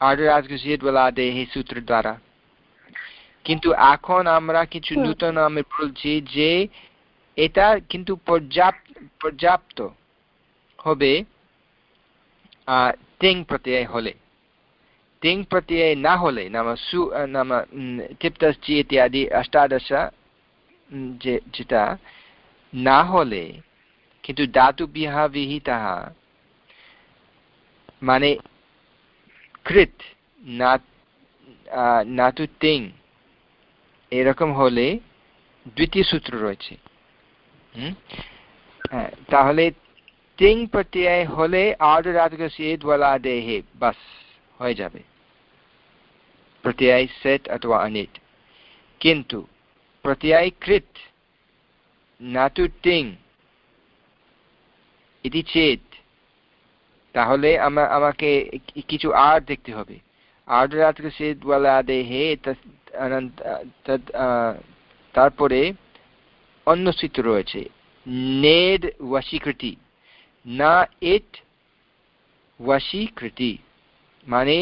আর্ধধাতক জিদ ওয়ালাদে এই সূত্র দ্বারা কিন্তু এখন আমরা কিছু নূতন আমি বলছি যে এটা কিন্তু পর্যাপ্ত পর্যাপ্ত হবে টেং প্রত্যয় হলে। টেং প্রত্যয় না হলে, নাম সু, নাম টিপ্তশ্চি ইত্যাদি, অষ্টাদশ যেটা না হলে, কিন্তু দাতু বিহা বিহিত মানে কৃত না তু তেং এরকম হলে দ্বিতীয় সূত্র রয়েছে। হ্যাঁ, তাহলে টিং প্রত্যয় হলে আর্ডার আজকে সিদ ওয়ালা দেহে, বাস, হয়ে যাবে। প্রত্যয় সেট অথবা অনিট। কিন্তু প্রত্যয় কৃত নাতু টিং। এটি চেত তাহলে আমা, আমাকে কিছু আর দেখতে হবে। আর্ডার আজকে সিদ ওয়ালা দেহে তারপরে অন্য চিত্র রয়েছে। নেড ওয়াশিকৃতি না ইট ওয়াশীকৃতি মানে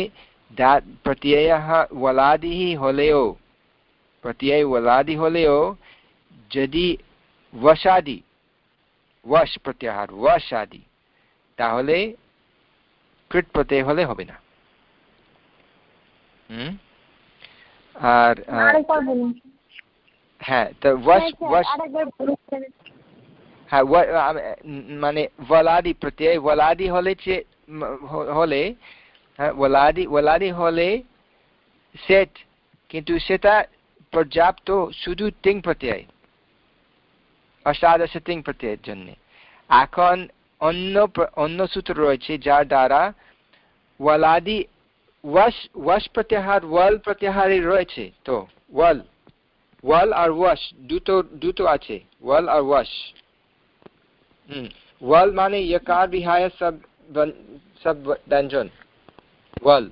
প্রত্যয় ওয়ালাদি হলেও প্রত্যয় ওয়ালাদি হলেও যদি ওয়াসাদি ওয়াশ প্রত্যাহার ওয়াসাদি তাহলে কৃত প্রত্যয় হলে হবে না আর হ্যাঁ তো ওয়াশ ওয়াশ হ্যাঁ মানে ওয়ালাদি প্রত্যয়, ওয়ালাদি হলে হলে হ্যাঁ ওয়ালাদি ওয়ালাদি হলে সেট, কিন্তু সেটা পর্যাপ্ত শুধু তিন প্রত্যয়, অষ্টাদশ তিন প্রত্যয়ের জন্য। এখন অন্য অন্য সূত্র রয়েছে যার দ্বারা ওয়ালাদি ওয়াশ ওয়াশ প্রত্যাহার, ওয়াল প্রত্যাহারই রয়েছে তো, ওয়াল ওয়াল আর ওয়াশ দুটো দুটো আছে, ওয়াল আর ওয়াশ वल माने यकार विहाय सब बन, सब व्यंजन वल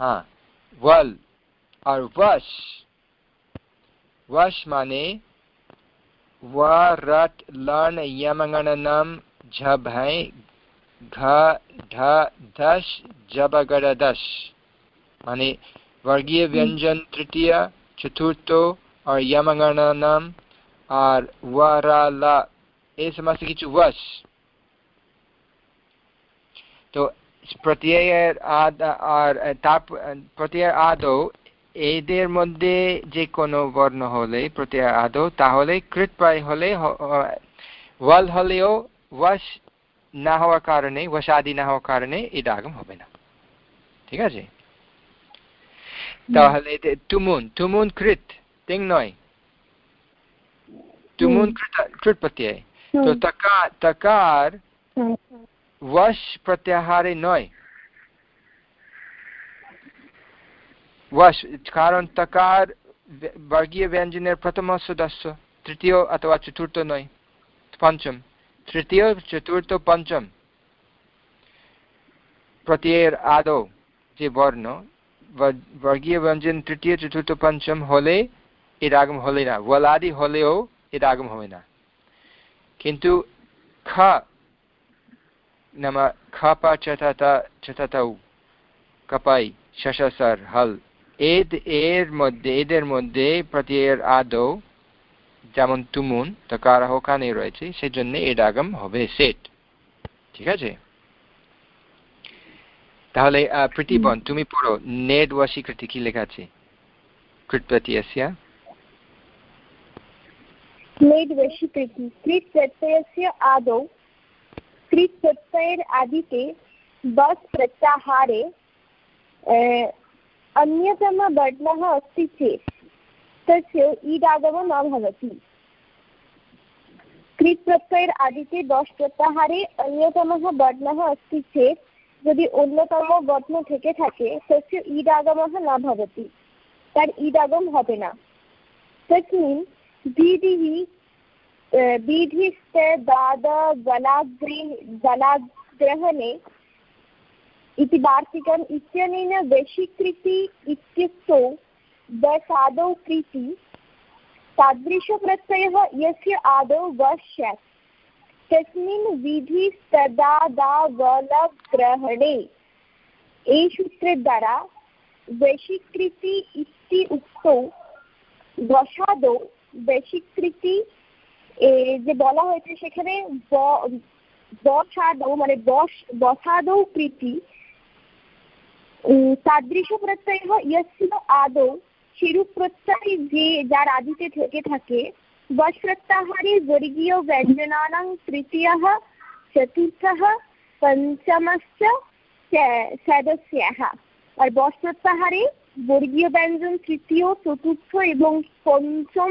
हाँ वल और वश वश माने व रट लण यमगणनम झब है घ दश जब दश माने वर्गीय व्यंजन तृतीय चतुर्थो और यमगण नम और व এই সমস্ত কিছু ওয়াস তো প্রত্যয়ের আদ আর তার প্রত্যয়ের আদৌ এদের মধ্যে যে কোনো বর্ণ হলে প্রত্যয় আদৌ তাহলে কৃত প্রায় হলে ওয়াল হলেও ওয়াশ না হওয়ার কারণে ওয়াশ আদি না হওয়ার কারণে এই দাগম হবে না ঠিক আছে তাহলে তুমুন তুমুন কৃত তিং নয় তুমুন কৃত প্রত্যয় তো তকার তকার ওয়াশ প্রত্যাহারে নয় ওয়াশ কারণ তকার বর্গীয় ব্যঞ্জনের প্রথম সদস্য তৃতীয় অথবা চতুর্থ নয় পঞ্চম তৃতীয় চতুর্থ পঞ্চম প্রত্যয়ের আদৌ যে বর্ণ বর্গীয় ব্যঞ্জন তৃতীয় চতুর্থ পঞ্চম হলে এর আগম হলে না ওয়ালাদি হলেও এর আগম হবে না কিন্তু খ নাম খপা চততা চততৌ কপাই শশাসর হল এদ এর মধ্যে এদের মধ্যে প্রত্যয়ের আদৌ যেমন তুমুন তকার ওখানে রয়েছে সেজন্য এর আগম হবে সেট। ঠিক আছে? তাহলে প্রীতিবন তুমি পড়ো নেড ওয়া স্বীকৃতি কি লেখা আছে? কৃত क्लेड् वैशिकृति प्रत्यय प्रत्ययस्य आदौ क्रीट् प्रत्ययेर् आदिते बस् प्रत्याहारे अन्यतमवर्णः अस्ति चेत् तस्य ईडागमो न भवति क्रीट् प्रत्ययेर् आदिते बस् प्रत्याहारे अन्यतमः वर्णः अस्ति चेत् যদি অন্যতম বর্ণ থেকে থাকে তস্য ঈদ আগমহ না ভবতি তার ঈদ আগম হবে না তস্মিন भीतिः भीतिस्तदादबलाग्रे बलाग्रहणे इति वार्तिकम् इत्यनेन वैशिकृति इत्यस्तौ दसादौ कृति तादृशप्रत्ययः यस्य आदौ वश्यत् तस्मिन् विधिस्तदादावलग्रहणे सूत्रद्वारा इति उक्तौ दशादौ বৈশিকৃতি যে বলা হয়েছে সেখানে বসাদৌ মানে বস, বসাদৌ কৃতি তাদৃশ প্রত্যয় ইয়স্য আদৌ সেরূপ প্রত্যয় যে, যার আদিতে থেকে থাকে বস প্রত্যাহারে বর্গীয় ব্যঞ্জনানাং তৃতীয় চতুর্থ পঞ্চমশ্চ সদস্যাহ আর বস প্রত্যাহারে বর্গীয় ব্যঞ্জন তৃতীয়, চতুর্থ এবং পঞ্চম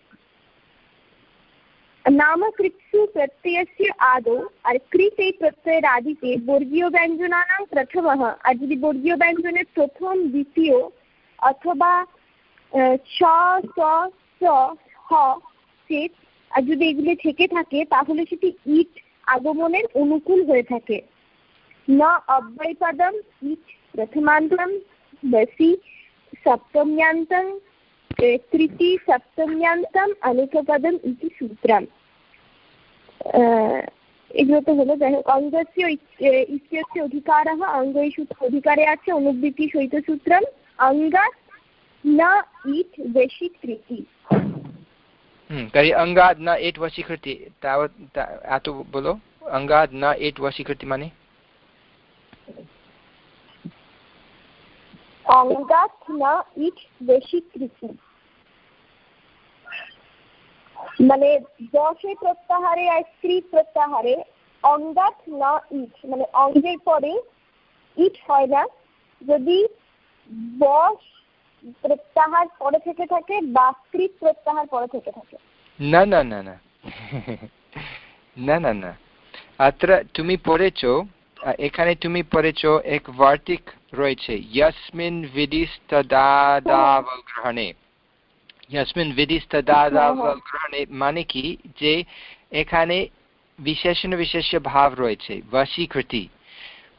नाम कृत्सु प्रत्ययस्य आदौ कृते प्रत्ययरादिते वर्गीयव्यञ्जनानां प्रथमः আর যদি বর্গীয় ব্যঞ্জনের প্রথম দ্বিতীয় অথবা ছ স স হ চেত আর যদি এগুলি থেকে থাকে তাহলে সেটি ইট আগমনের অনুকূল হয়ে থাকে ন অব্যয়পদম ইট প্রথমান্তম বসি সপ্তম্যান্তম তৃতি সপ্তম্যান্তম অনেকপদম ইতি সূত্রম এগুলো তো হলো যাই হোক অঙ্গস্য ইত্যস্য অধিকারः অঙ্গেষু অধিকারে আছে অনুবৃত্তি সহিত সূত্রম অঙ্গাত न ईट् वशीकृति तर्हि अङ्गात् न एट् वशीकृति तावत् आतु बोलो अङ्गात् न एट् वशीकृति माने অঙ্গাত না ইট বেশিকৃতি মানে যশে প্রত্যাহারে আর স্ত্রী প্রত্যাহারে অঙ্গাত না ইট মানে অঙ্গের পরে ইট হয় না। যদি বস প্রত্যাহার পরে থেকে থাকে বা স্ত্রী প্রত্যাহার পরে থেকে থাকে। না না না না। না না না। আত্র তুমি পড়েছো এখানে তুমি পড়েছো এক ভার্টিক রয়েছে, ইয়াসমিন বিদিস্তাদাদাবগ্রহণে यस्मिन् বিধিস্তদাদাবকরণে মানে কি যে এখানে বিশেষণ বিশেষ ভাব রয়েছে বশীকৃতি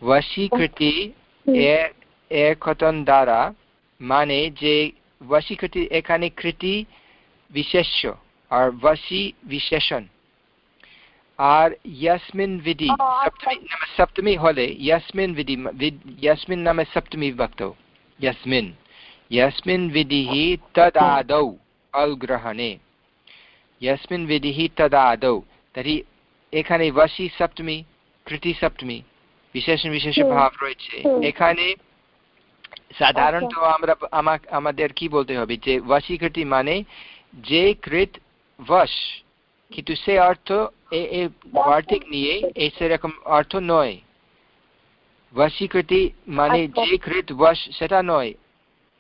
বশীকৃতি এর কথন দ্বারা মানে যে বশীকৃতি এখানে কৃতি বিশেষ্য আর বশী বিশেষণ। আর ইয়াসমিন বিধি সপ্তমী নামে সপ্তমী হলে ইয়াসমিন বিধি ইয়াসমিন নামে সপ্তমী বিভক্ত। ইয়াসমিন ইয়াসমিন বিধিহি তদাদৌ অলগ্রহণে ইয়াসমিন বিধিহি তদাদৌ তর্হি এখানে বশী সপ্তমী কৃতি সপ্তমী বিশেষণ বিশেষ ভাব রয়েছে এখানে সাধারণত আমরা আমাদের কি বলতে হবে যে বশীকৃতি মানে যে কৃত বশ কিন্তু সে অর্থ এই বার্তিক নিয়ে এই সেরকম অর্থ নয় বশীকৃতি মানে যে কৃত বশ সেটা নয়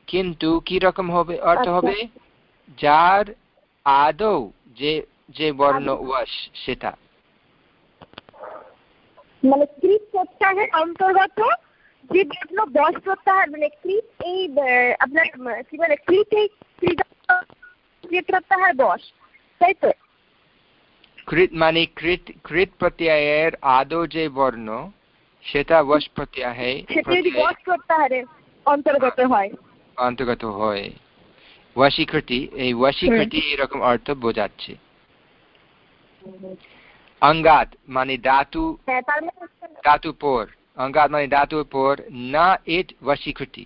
কিন্তু কি রকম হবে অর্থ হবে যার আদৌ যে যে বর্ণ ওয়াশ সেটা। মানে কৃত প্রত্যাহের অন্তর্গত যে বর্ণ বস প্রত্যাহার মানে কৃত এই আপনার কি বলে কৃত এই প্রত্যাহার বস তাই তো? কৃত মানে কৃত কৃত প্রত্যয়ের আদৌ যে বর্ণ সেটা বস প্রত্যাহে সেটা যদি বস প্রত্যাহারে অন্তর্গত হয়। অন্তর্গত হয়। ওয়াশীকৃতি এই ওয়াশীকৃতি এরকম অর্থ বোঝাচ্ছে। অঙ্গাত মানে ধাতু ধাতু পর। অঙ্গাত মানে ধাতুর পর না এট ওয়াশীকৃতি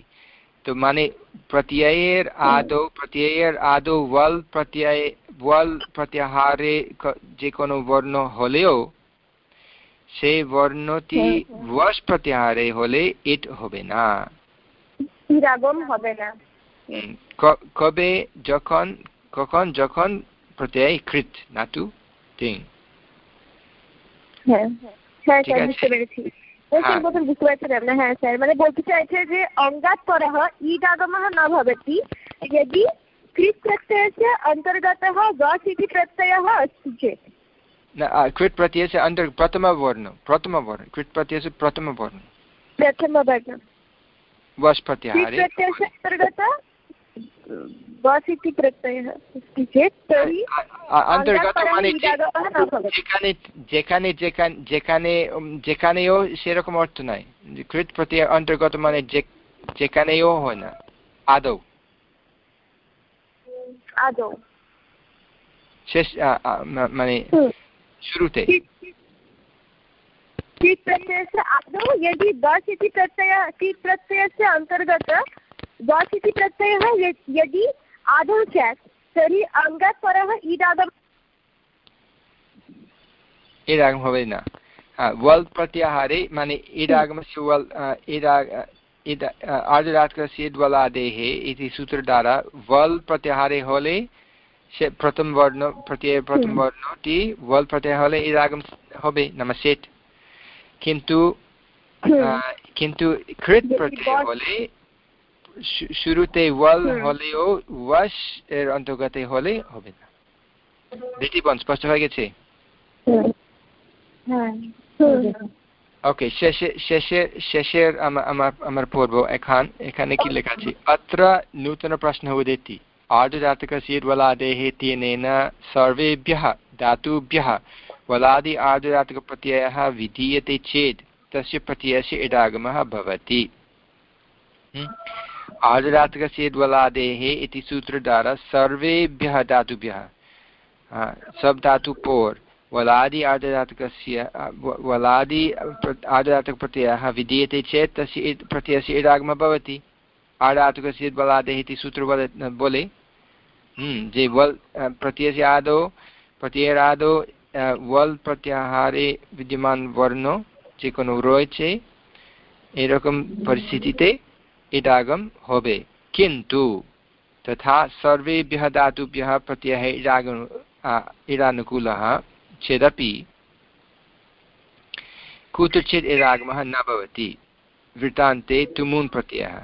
তো মানে প্রত্যয়ের আদৌ প্রত্যয়ের আদৌ ওয়াল প্রত্যয় ওয়াল প্রত্যাহারে যে কোনো বর্ণ হলেও সেই বর্ণটি ওয়াশ প্রত্যাহারে হলে ইট হবে না। হবে না। কবে যখন কখন যখন প্রত্যয় কৃত নাতু তিন হ্যাঁ হ্যাঁ বুঝতে পেরেছি বুঝতে পারছিলাম না হ্যাঁ স্যার মানে বলতে চাইছে যে অঙ্গাত পরः ईडागमः न भवति यदि कृत् प्रत्ययस्य अन्तर्गतः गस् इति प्रत्ययः अस्ति चेत् कृत् प्रत्ययस्य अन्तर् प्रथमवर्ण प्रथमवर्ण कृत् प्रत्ययस्य प्रथमवर्ण प्रथमवर्ण वस् प्रत्याहारे प्रत्ययस्य अन्तर्गत बस् इति प्रत्ययः अस्ति चेत् तर्हि অন্তর্গত মানে যেখানে যেখানে যেখানে যেখানেও সেরকম অর্থ নাই কৃত প্রত্যয় অন্তর্গত মানে যেখানেও হয় না আদৌ আদৌ শেষ মানে শুরুতে कीट् प्रत्ययस्य आदौ यदि बस् इति प्रत्ययः कीट् प्रत्ययस्य अन्तर्गत बस् इति प्रत्ययः यदि आदौ स्यात् तर्हि अङ्गात् परः ईदागम ईदागम হবে না ওয়াল প্রত্যাহারে মানে ईदागमस्य वल् आर्धदात्कस्य द्वलादेः इति सूत्र द्वारा वल् प्रत्याहारे হলে সে প্রথম বর্ণ প্রত্যয় প্রথম বর্ণটি ওয়াল প্রত্যয় হলে ঈদাগম হবে নামা সেট কিন্তু কিন্তু কৃত প্রত্যয় হলে শুরুতে ওয়াল হলেও ওয়াশ এর অন্তর্গত হলে হবে না বন স্পষ্ট হয়ে গেছে ওকে শেষে শেষে শেষের আমার আমার পড়ব এখান এখানে কি লেখা আছে अत्र नूतनप्रश्नः उदेति आर्धधातुकस्य वलादेः तेनेन सर्वेभ्यः धातुभ्यः वलादि आर्धधातुकप्रत्ययः विधीयते चेत् तस्य प्रत्ययस्य इडागमः भवति आर्धधातुकस्य वलादेः इति सूत्रद्वारा सर्वेभ्यः धातुभ्यः सब धातु पोर् वलादि आर्धधातुकस्य वलादि आर्धधातुकप्रत्ययः विधीयते चेत् तस्य प्रत्ययस्य इडागमः भवति आर्धातुकस्य वलादेः इति सूत्र वद बोले যে वल् प्रत्ययस्य आदौ प्रत्ययेरादौ ওয়াল প্রত্যাহারে বিদ্যমান বর্ণ যে কোনো রয়েছে এরকম পরিস্থিতিতে इडागम होबे। किन्तु तथा सर्वेभ्यः धातुभ्यः प्रत्ययः इडाग इडानुकूलः चेदपि कुत्रचित् इडागमः न भवति। वृत्तान्ते तुमून् प्रत्ययः।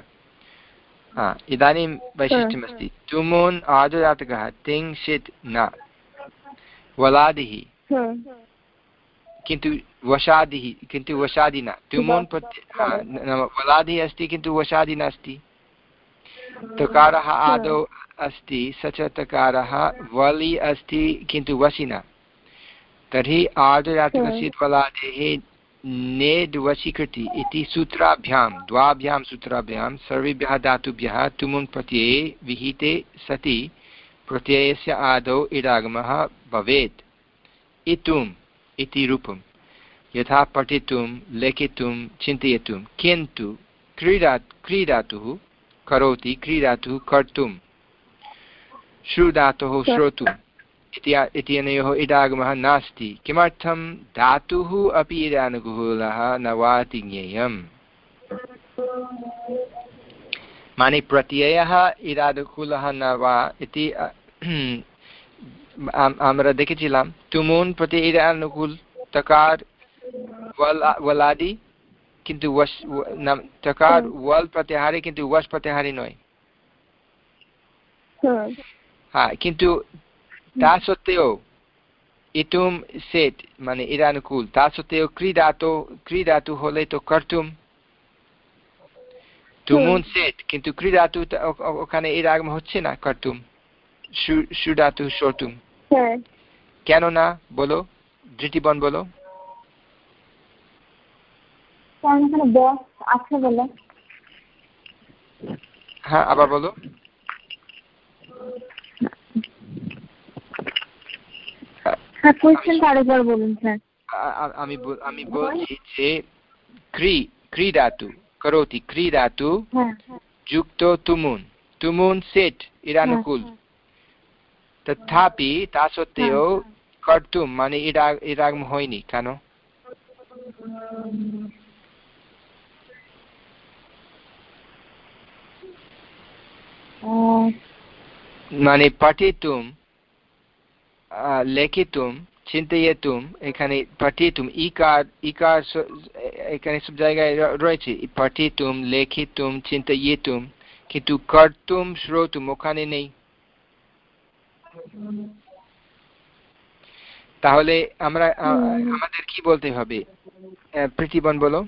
इदानीं वैशिष्ट्यमस्ति। तुमून् आदुदातकः तिङ् न। वलादिः। किन्तु वशादिः किन्तु वशादि न तुमुन् प्रत्यय वलादिः अस्ति किन्तु वशादि नास्ति। तकारः आदौ अस्ति स च तकारः वलि अस्ति किन्तु वसि न तर्हि आर्धदातकस्य वलादेः नेड् वशीकृति इति सूत्राभ्यां द्वाभ्यां सूत्राभ्यां सर्वेभ्यः धातुभ्यः तुमुन् प्रत्यये विहिते सति प्रत्ययस्य आदौ इडागमः भवेत्। इतुम् इति रूपं यथा पठितुं लेखितुं चिन्तयितुं किन्तु क्रीडा क्रीडातुः करोति क्रीडातुः कर्तुं श्रुधातुः श्रोतुम् इत्यनयोः इडागमः नास्ति किमर्थं धातुः अपि इडानुकूलः न वा ज्ञेयम् माने प्रत्ययः इडानुकूलः न वा इति আমরা দেখেছিলাম তুমুন প্রতি ইরানুকূল তকার কিন্তু তকার ওয়াল প্রত্যাহারে কিন্তু ওয়াস প্রত্যাহারে নয়। হ্যাঁ। কিন্তু তা সত্ত্বেও ইতুম সেট মানে ইরানুকূল তা সত্ত্বেও ক্রীড়াতো ক্রীড়াতু হলে তো কর্তুম। তুমুন সেট কিন্তু ক্রীড়াতু ওখানে ইরাগম হচ্ছে না কর্তুম। সুডাতু শর্তুম কেন না বলো ধৃতিবন বলো। হ্যাঁ আবার বলো। আমি আমি বলছি যে ক্রি ক্রীড়াতু করোতি ক্রীড়াতু যুক্ত তুমুন তুমুন সেট ইরানুকূল। তথাপি তা সত্ত্বেও কর্তুম মানে ইরাগম হয়নি কেন? মানে পঠিতুম লেখিতুম চিন্তয়িতুম এখানে পঠিতুম ইকার ইকার এখানে সব জায়গায় রয়েছে। পঠিতুম লেখিতুম চিন্তয়িতুম কিন্তু কর্তুম, শ্রোতুম, ওখানে নেই। তাহলে আমরা আমাদের কি বলতে হবে? প্রীতিবন, বলো।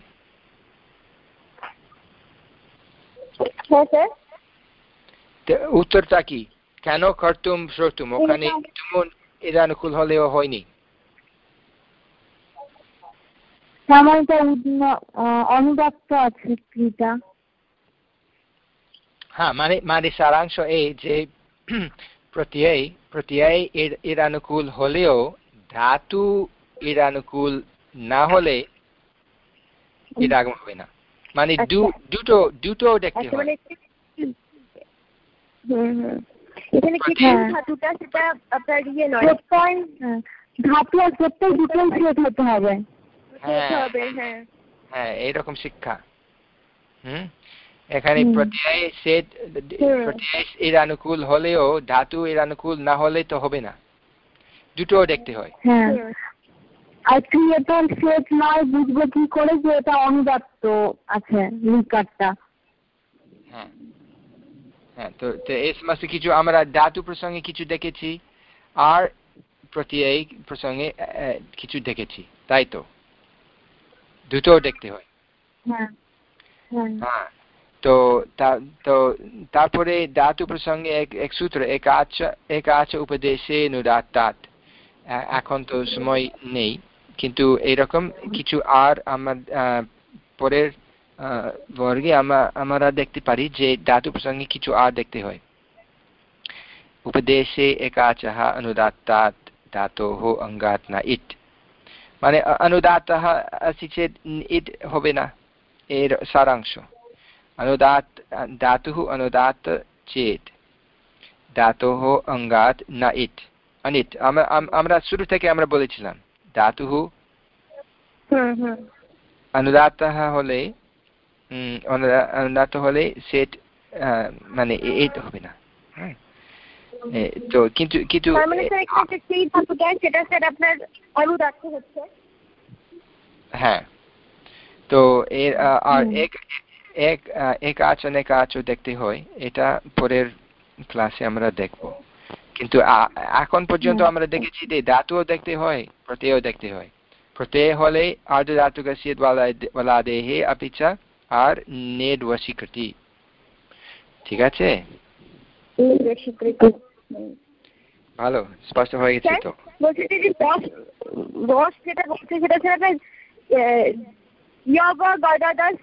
উত্তরটা কি? কেন কর্তুম শ্রোতুম ওখানে তুমন ইরানুকূল হলেও হয়নি। অনুবাক্ত আছে হ্যাঁ মানে মানে সারাংশ এই যে প্রত্যয় প্রত্যয় ইরানুকূল হলেও ধাতু ইরানুকূল না হলে ইরাগম হবে না। মানে দুটো দুটো দেখতে হয় এখানে কি ধাতুটা সেটা আপনার ইয়ে নয়? ধাতু আর প্রত্যয় দুটোই শেষ হতে হবে। হ্যাঁ। হ্যাঁ। এইরকম শিক্ষা। হুম? এখানে প্রত্যয় সেট প্রত্যয় এর অনুকূল হলেও ধাতু এর অনুকূল না হলে তো হবে না। দুটো দেখতে হয়। আর ক্রিয়েটর সেট নয় বুঝব কি করে যে এটা অনুদাত্ত আছে লিকারটা। হ্যাঁ হ্যাঁ তো তো এই সমস্ত কিছু আমরা ধাতু প্রসঙ্গে কিছু দেখেছি আর প্রত্যয় প্রসঙ্গে কিছু দেখেছি তাই তো? দুটো দেখতে হয়। হ্যাঁ হ্যাঁ। হ্যাঁ তো তা- তো তারপরে ধাতু প্রসঙ্গে এক এক সূত্র এক একাচ উপদেশে নুদাত্তাত। এখন তো সময় নেই কিন্তু এইরকম কিছু আর আমার আহ, পরের বর্গে আমরা দেখতে পারি যে ধাতু প্রসঙ্গে কিছু আ দেখতে হয়। উপদেশে একাচহ অনুদাত্তাৎ ধাতোহ অঙ্গাত না ইট। মানে অনুদাত আসি ইট হবে না এর সারাংশ। অনুদাত ধাতু অনুদাত চেত ধাতোহ অঙ্গাত না ইট। অনিট আমরা শুরু থেকে আমরা বলেছিলাম ধাতু অনুদাত হলে অনাদাত হলে সেট মানে হবে না। হ্যাঁ? তো কিন্তু কিন্তু হ্যাঁ। তো এর আর এক এক এক আচ অনেক আচও দেখতে হয় এটা পরের ক্লাসে আমরা দেখব। কিন্তু এখন পর্যন্ত আমরা দেখেছি যে ধাতুও দেখতে হয় প্রত্যয়ও দেখতে হয়। প্রত্যয় হলে আর্ধ ধাতুক সিদ্ বলা দেহে আপিচা আর নেড ঠিক আছে? ভালো স্পষ্ট হয়ে গেছে তো। বলছি যে যে বস বস যেটা বলছে সেটা স্যার আপনার ইয়বা গদাদাস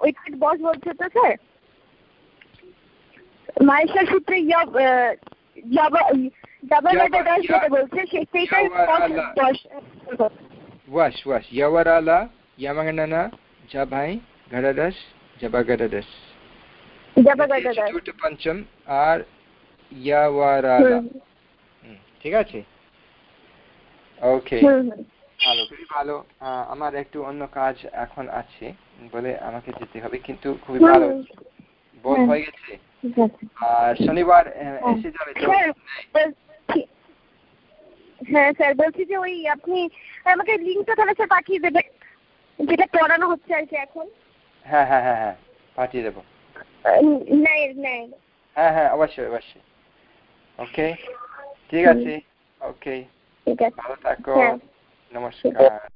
ওইখানে বস বলছে তো স্যার? মায়েশার সূত্রে যেটা বলছে সেইটাই বস বস ওয়াস ওয়াস ইয়াওয়ারালা ইয়ামাগানানা জাভাই জাবাগড়াদাস জাবা পঞ্চম আর হুম, ঠিক আছে? ওকে ভালো খুবই ভালো। আমার একটু অন্য কাজ এখন আছে বলে আমাকে যেতে হবে কিন্তু খুবই ভালো। বোধ হয়ে। গেছে? আর শনিবার এসে যাবে তো? হ্যাঁ স্যার বলছি যে ওই আপনি আমাকে লিঙ্কটা তাহলে স্যার পাঠিয়ে দেবেন যেটা পড়ানো হচ্ছে আর কি এখন। হ্যাঁ হ্যাঁ হ্যাঁ হ্যাঁ পাঠিয়ে দেবো। হ্যাঁ হ্যাঁ অবশ্যই অবশ্যই। ওকে? ঠিক আছে? ওকে। ভালো থাকো। হ্যাঁ। নমস্কার।